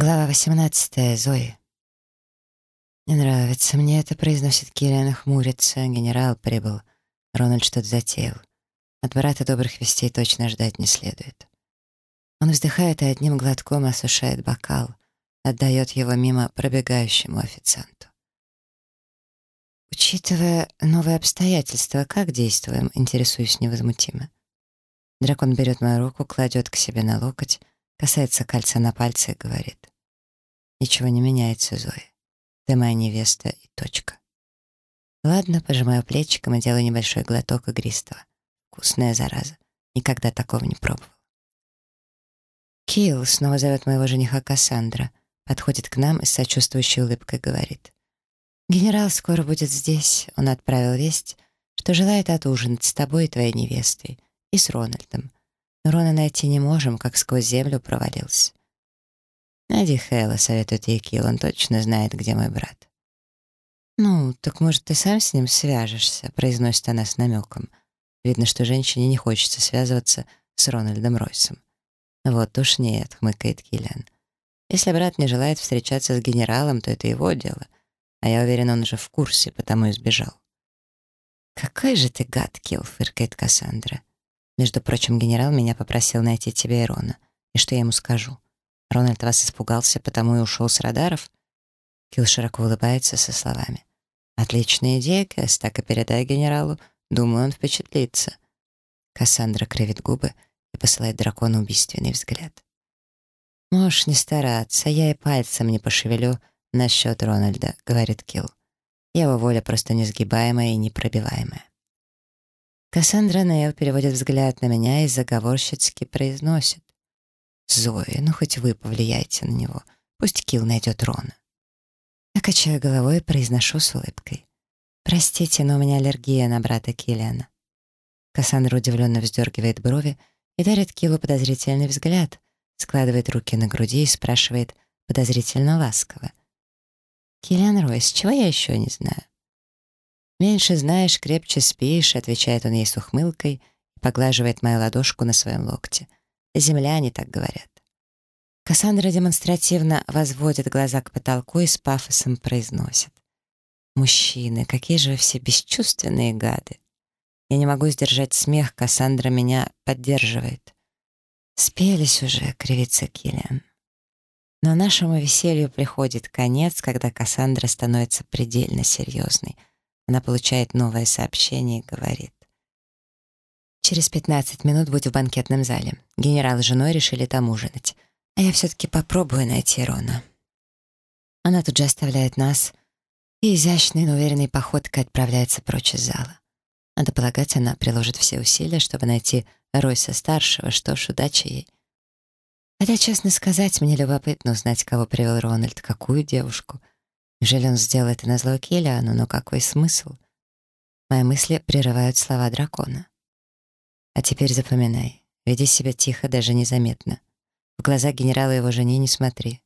Глава 18. Зои. «Не нравится мне это», — произносит Киллиан, хмурится. Генерал прибыл. Рональд что-то затеял. От брата добрых вестей точно ждать не следует. Он вздыхает и одним глотком осушает бокал, отдает его мимо пробегающему официанту. «Учитывая новые обстоятельства, как действуем?» — интересуюсь невозмутимо. Дракон берет мою руку, кладет к себе на локоть, касается кольца на пальце и говорит. «Ничего не меняется, Зоя. Ты моя невеста и точка». Ладно, пожимаю плечиком и делаю небольшой глоток игристого. Вкусная зараза. Никогда такого не пробовал. Килл снова зовет моего жениха Кассандра, подходит к нам и с сочувствующей улыбкой говорит. «Генерал скоро будет здесь. Он отправил весть, что желает отужинать с тобой и твоей невестой, и с Рональдом. Рона найти не можем, как сквозь землю провалился. Найди Хэлла, советует ей он точно знает, где мой брат. «Ну, так может, ты сам с ним свяжешься?» — произносит она с намеком. Видно, что женщине не хочется связываться с Рональдом Ройсом. «Вот уж нет», — хмыкает Киллиан. «Если брат не желает встречаться с генералом, то это его дело. А я уверен, он уже в курсе, потому и сбежал». «Какой же ты гад, Килл», — фыркает Кассандра. Между прочим, генерал меня попросил найти тебя и Рона. И что я ему скажу? Рональд вас испугался, потому и ушел с радаров? Килл широко улыбается со словами. «Отличная идея, Кэс, так и передай генералу. Думаю, он впечатлится». Кассандра кривит губы и посылает дракону убийственный взгляд. «Можешь не стараться, я и пальцем не пошевелю насчет Рональда», — говорит Килл. «Его воля просто несгибаемая и непробиваемая». Кассандра Нейл переводит взгляд на меня и заговорщицки произносит. «Зои, ну хоть вы повлияйте на него. Пусть Килл найдет Рона». Я качаю головой и произношу с улыбкой. «Простите, но у меня аллергия на брата Киллиана». Кассандра удивленно вздергивает брови и дарит Киллу подозрительный взгляд, складывает руки на груди и спрашивает подозрительно ласково. «Киллиан Ройс, чего я еще не знаю?» «Меньше знаешь, крепче спишь», — отвечает он ей с ухмылкой и поглаживает мою ладошку на своем локте. «Земляне так говорят». Кассандра демонстративно возводит глаза к потолку и с пафосом произносит. «Мужчины, какие же вы все бесчувственные гады!» Я не могу сдержать смех, Кассандра меня поддерживает. «Спелись уже», — кривится Киллиан. Но нашему веселью приходит конец, когда Кассандра становится предельно серьезной — она получает новое сообщение и говорит. Через 15 минут будь в банкетном зале. Генерал с женой решили там ужинать. А я все-таки попробую найти Рона. Она тут же оставляет нас и изящной, но уверенной походкой отправляется прочь из зала. Надо полагать, она приложит все усилия, чтобы найти Ройса-старшего, что ж, удачи ей. Хотя, честно сказать, мне любопытно узнать, кого привел Рональд, какую девушку — Неужели он сделал это на зло Киллиану, но какой смысл? Мои мысли прерывают слова дракона. А теперь запоминай. Веди себя тихо, даже незаметно. В глаза генерала и его жене не смотри.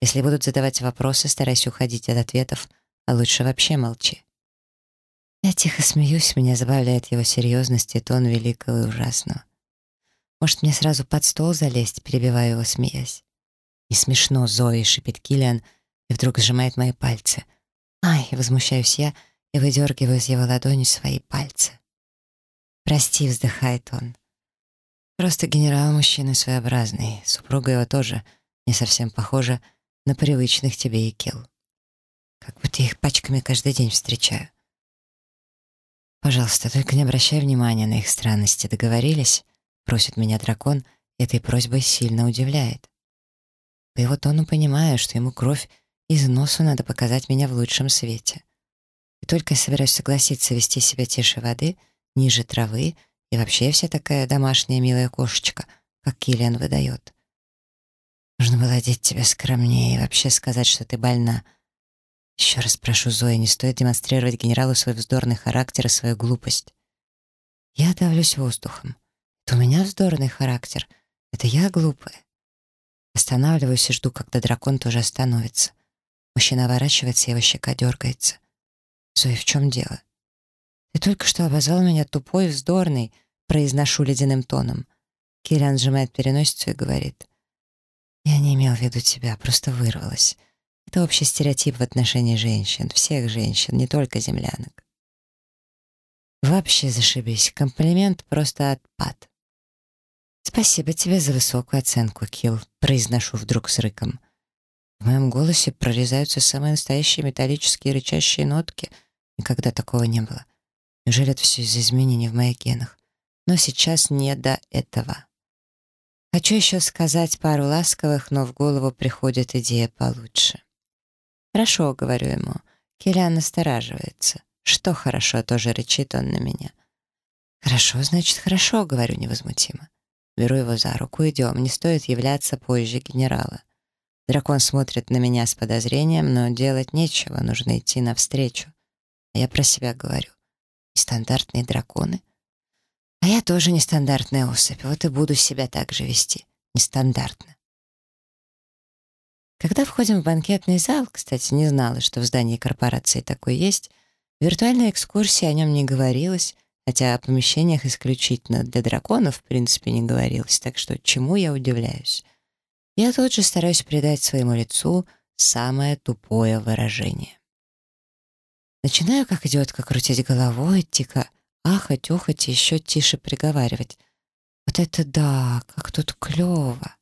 Если будут задавать вопросы, старайся уходить от ответов, а лучше вообще молчи. Я тихо смеюсь, меня забавляет его серьезность и тон великого и ужасного. Может, мне сразу под стол залезть, перебиваю его, смеясь. «Не смешно, Зои», — шипит Киллиан, — и вдруг сжимает мои пальцы. «Ай!» — возмущаюсь я и выдергиваю из его ладони свои пальцы. «Прости», — вздыхает он. Просто генерал мужчина своеобразный, супруга его тоже не совсем похожа на привычных тебе и кил. Как будто их пачками каждый день встречаю. «Пожалуйста, только не обращай внимания на их странности, договорились?» — просит меня дракон, этой просьбой сильно удивляет. По его тону понимаю, что ему кровь из носу надо показать меня в лучшем свете. И только я собираюсь согласиться вести себя тише воды, ниже травы, и вообще вся такая домашняя милая кошечка, как Киллиан выдает. Нужно было одеть тебя скромнее и вообще сказать, что ты больна. Еще раз прошу, Зоя, не стоит демонстрировать генералу свой вздорный характер и свою глупость. Я давлюсь воздухом. Это у меня вздорный характер. Это я глупая. Останавливаюсь и жду, когда дракон тоже остановится. Мужчина оборачивается, его щека дергается. «Зоя, в чем дело?» «Ты только что обозвал меня тупой, вздорный», произношу ледяным тоном. Киллиан сжимает переносицу и говорит. «Я не имел в виду тебя, просто вырвалось. Это общий стереотип в отношении женщин, всех женщин, не только землянок. Вообще зашибись, комплимент просто отпад. «Спасибо тебе за высокую оценку, Килл», — произношу вдруг с рыком. В моем голосе прорезаются самые настоящие металлические рычащие нотки. Никогда такого не было. Неужели это все из-за изменений в моих генах? Но сейчас не до этого. Хочу еще сказать пару ласковых, но в голову приходит идея получше. «Хорошо», — говорю ему. Киллиан настораживается. «Что хорошо?» — тоже рычит он на меня. «Хорошо, значит, хорошо», — говорю невозмутимо. Беру его за руку, идем, не стоит являться позже генерала. Дракон смотрит на меня с подозрением, но делать нечего, нужно идти навстречу. А я про себя говорю. Нестандартные драконы? А я тоже нестандартная особь, вот и буду себя так же вести. Нестандартно. Когда входим в банкетный зал, кстати, не знала, что в здании корпорации такой есть, в виртуальной экскурсии о нем не говорилось, хотя о помещениях исключительно для драконов в принципе не говорилось, так что чему я удивляюсь? Я тут же стараюсь придать своему лицу самое тупое выражение. Начинаю, как идиотка, крутить головой, тихо ахать, охать и еще тише приговаривать. Вот это да, как тут клево.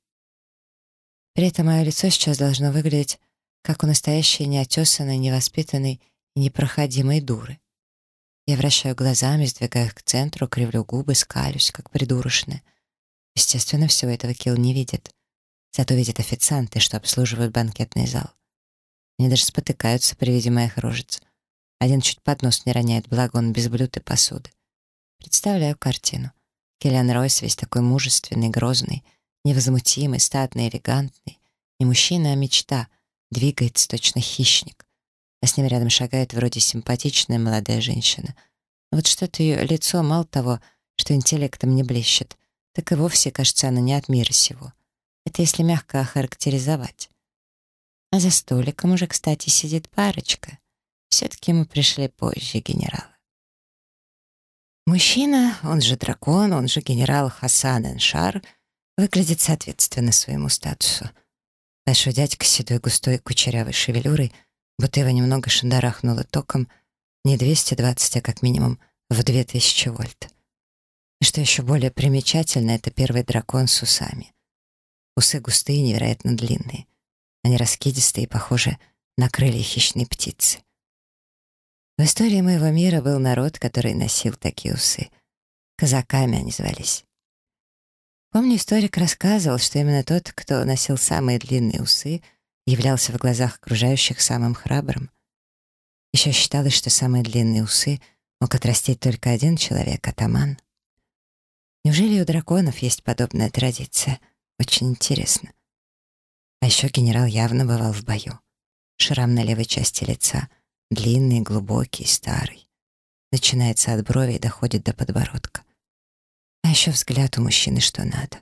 При этом мое лицо сейчас должно выглядеть, как у настоящей неотесанной, невоспитанной и непроходимой дуры. Я вращаю глазами, сдвигаю их к центру, кривлю губы, скалюсь, как придурочная. Естественно, всего этого Килл не видит. Зато видят официанты, что обслуживают банкетный зал. Они даже спотыкаются при виде моих рожиц. Один чуть поднос не роняет, благо он без блюд и посуды. Представляю картину. Келлиан Ройс весь такой мужественный, грозный, невозмутимый, статный, элегантный. Не мужчина, а мечта. Двигается точно хищник. А с ним рядом шагает вроде симпатичная молодая женщина. Но вот что-то ее лицо, мало того, что интеллектом не блещет, так и вовсе, кажется, она не от мира сего. Это если мягко охарактеризовать. А за столиком уже, кстати, сидит парочка. Все-таки мы пришли позже генерала. Мужчина, он же дракон, он же генерал Хасан Эншар, выглядит соответственно своему статусу. Большой дядька с седой густой кучерявой шевелюрой, будто его немного шандарахнуло током, не 220, а как минимум в 2000 вольт. И что еще более примечательно, это первый дракон с усами. Усы густые, невероятно длинные. Они раскидистые и похожи на крылья хищной птицы. В истории моего мира был народ, который носил такие усы. Казаками они звались. Помню, историк рассказывал, что именно тот, кто носил самые длинные усы, являлся в глазах окружающих самым храбрым. Еще считалось, что самые длинные усы мог отрастить только один человек — атаман. Неужели у драконов есть подобная традиция? Очень интересно. А еще генерал явно бывал в бою. Шрам на левой части лица — Длинный, глубокий, старый. Начинается от брови и доходит до подбородка. А еще взгляд у мужчины что надо.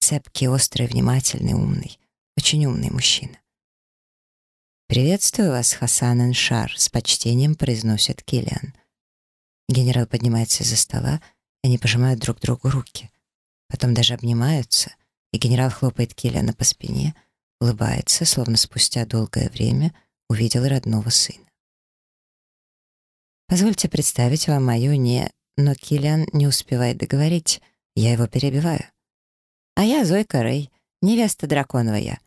Цепкий, острый, внимательный, умный. Очень умный мужчина. «Приветствую вас, Хасан Аншар», — с почтением произносит Киллиан. Генерал поднимается из-за стола, они пожимают друг другу руки. Потом даже обнимаются, и генерал хлопает Киллиана по спине, улыбается, словно спустя долгое время увидел родного сына. Позвольте представить вам мою не... Но Киллиан не успевает договорить. Я его перебиваю. А я Зойка Рэй, невеста драконова я.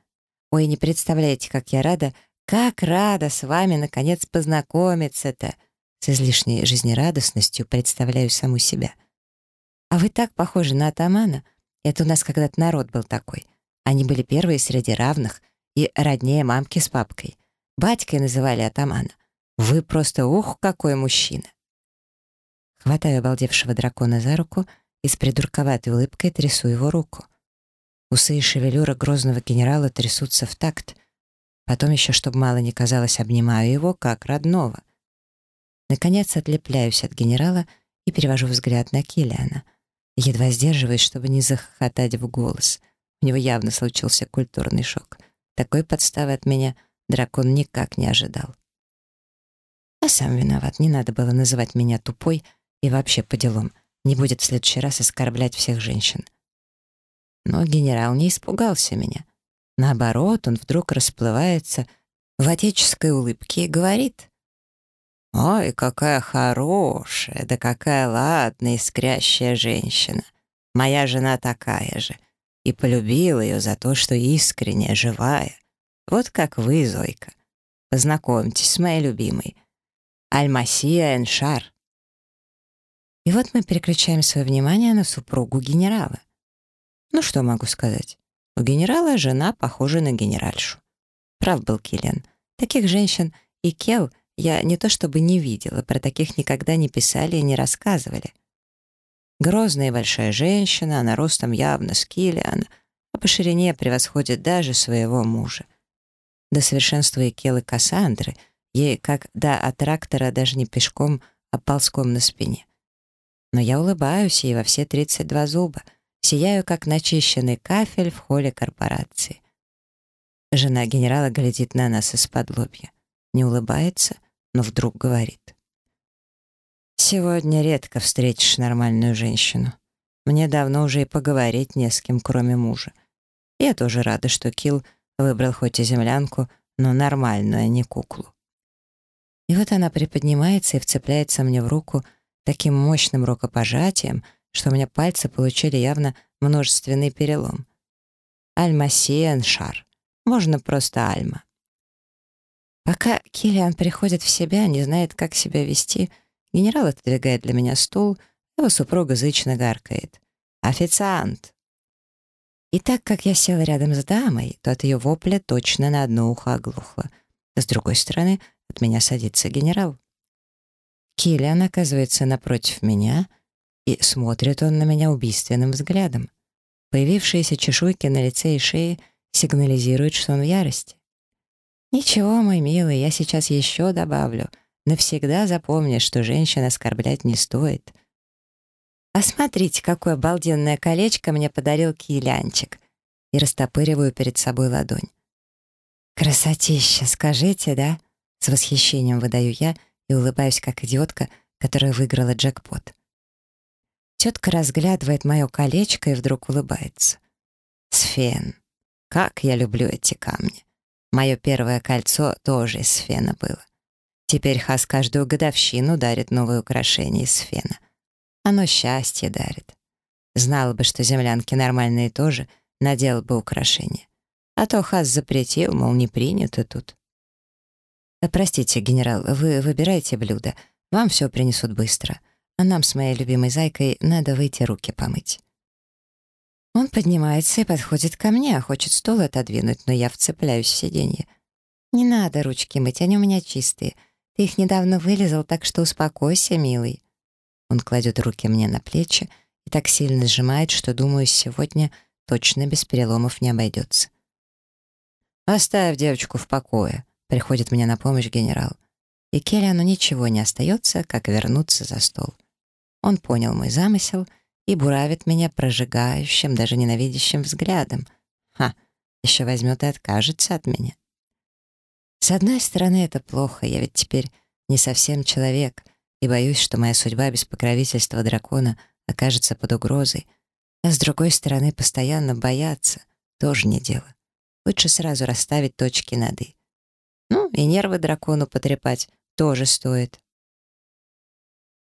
Ой, не представляете, как я рада, как рада с вами наконец познакомиться-то. С излишней жизнерадостностью представляю саму себя. А вы так похожи на атамана. Это у нас когда-то народ был такой. Они были первые среди равных и роднее мамки с папкой. Батькой называли атамана. Вы просто ух, какой мужчина!» Хватаю обалдевшего дракона за руку и с придурковатой улыбкой трясу его руку. Усы и шевелюра грозного генерала трясутся в такт. Потом еще, чтобы мало не казалось, обнимаю его, как родного. Наконец отлепляюсь от генерала и перевожу взгляд на Киллиана. Едва сдерживаюсь, чтобы не захохотать в голос. У него явно случился культурный шок. Такой подставы от меня дракон никак не ожидал. А сам виноват, не надо было называть меня тупой и вообще по делам. Не будет в следующий раз оскорблять всех женщин. Но генерал не испугался меня. Наоборот, он вдруг расплывается в отеческой улыбке и говорит «Ой, какая хорошая, да какая ладная, искрящая женщина! Моя жена такая же, и полюбил ее за то, что искренняя, живая. Вот как вы, Зойка. Познакомьтесь с моей любимой. Альмасия Эншар». И вот мы переключаем свое внимание на супругу генерала. Ну что могу сказать? У генерала жена похожа на генеральшу. Прав был Киллиан. Таких женщин и Кел я не то чтобы не видела, про таких никогда не писали и не рассказывали. Грозная и большая женщина, она ростом явно с Киллиана, а по ширине превосходит даже своего мужа. До совершенства и Келы Кассандры, ей как до аттрактора даже не пешком, а ползком на спине. Но я улыбаюсь ей во все 32 зуба, сияю, как начищенный кафель в холле корпорации. Жена генерала глядит на нас из-под лобья. Не улыбается, но вдруг говорит. «Сегодня редко встретишь нормальную женщину. Мне давно уже и поговорить не с кем, кроме мужа. Я тоже рада, что Килл выбрал хоть и землянку, но нормальную, а не куклу». И вот она приподнимается и вцепляется мне в руку таким мощным рукопожатием, что у меня пальцы получили явно множественный перелом. Альмасиен шар. Можно просто Альма. Пока Киллиан приходит в себя, не знает, как себя вести, генерал отодвигает для меня стул, его супруга зычно гаркает. «Официант!» И так как я села рядом с дамой, то от ее вопля точно на одно ухо оглохло. С другой стороны, от меня садится генерал. Киллиан оказывается напротив меня, и смотрит он на меня убийственным взглядом. Появившиеся чешуйки на лице и шее сигнализирует, что он в ярости. «Ничего, мой милый, я сейчас еще добавлю. Навсегда запомни, что женщин оскорблять не стоит». «А смотрите, какое обалденное колечко мне подарил килянчик!» И растопыриваю перед собой ладонь. «Красотища, скажите, да?» С восхищением выдаю я и улыбаюсь, как идиотка, которая выиграла джекпот. Тетка разглядывает мое колечко и вдруг улыбается. «Сфен, как я люблю эти камни. Мое первое кольцо тоже из фена было. Теперь Хас каждую годовщину дарит новые украшения из фена. Оно счастье дарит. Знал бы, что землянки нормальные тоже, надел бы украшения. А то Хас запретил, мол, не принято тут. «Э, «Простите, генерал, вы выбираете блюдо. Вам все принесут быстро. А нам с моей любимой зайкой надо выйти руки помыть». Он поднимается и подходит ко мне, а хочет стол отодвинуть, но я вцепляюсь в сиденье. «Не надо ручки мыть, они у меня чистые. Ты их недавно вылезал, так что успокойся, милый». Он кладет руки мне на плечи и так сильно сжимает, что, думаю, сегодня точно без переломов не обойдется. «Оставь девочку в покое», — приходит мне на помощь генерал. И Келлиану ничего не остается, как вернуться за стол. Он понял мой замысел — и буравит меня прожигающим, даже ненавидящим взглядом. Ха, еще возьмет и откажется от меня. С одной стороны, это плохо, я ведь теперь не совсем человек, и боюсь, что моя судьба без покровительства дракона окажется под угрозой. А с другой стороны, постоянно бояться тоже не дело. Лучше сразу расставить точки над «и». Ну, и нервы дракону потрепать тоже стоит.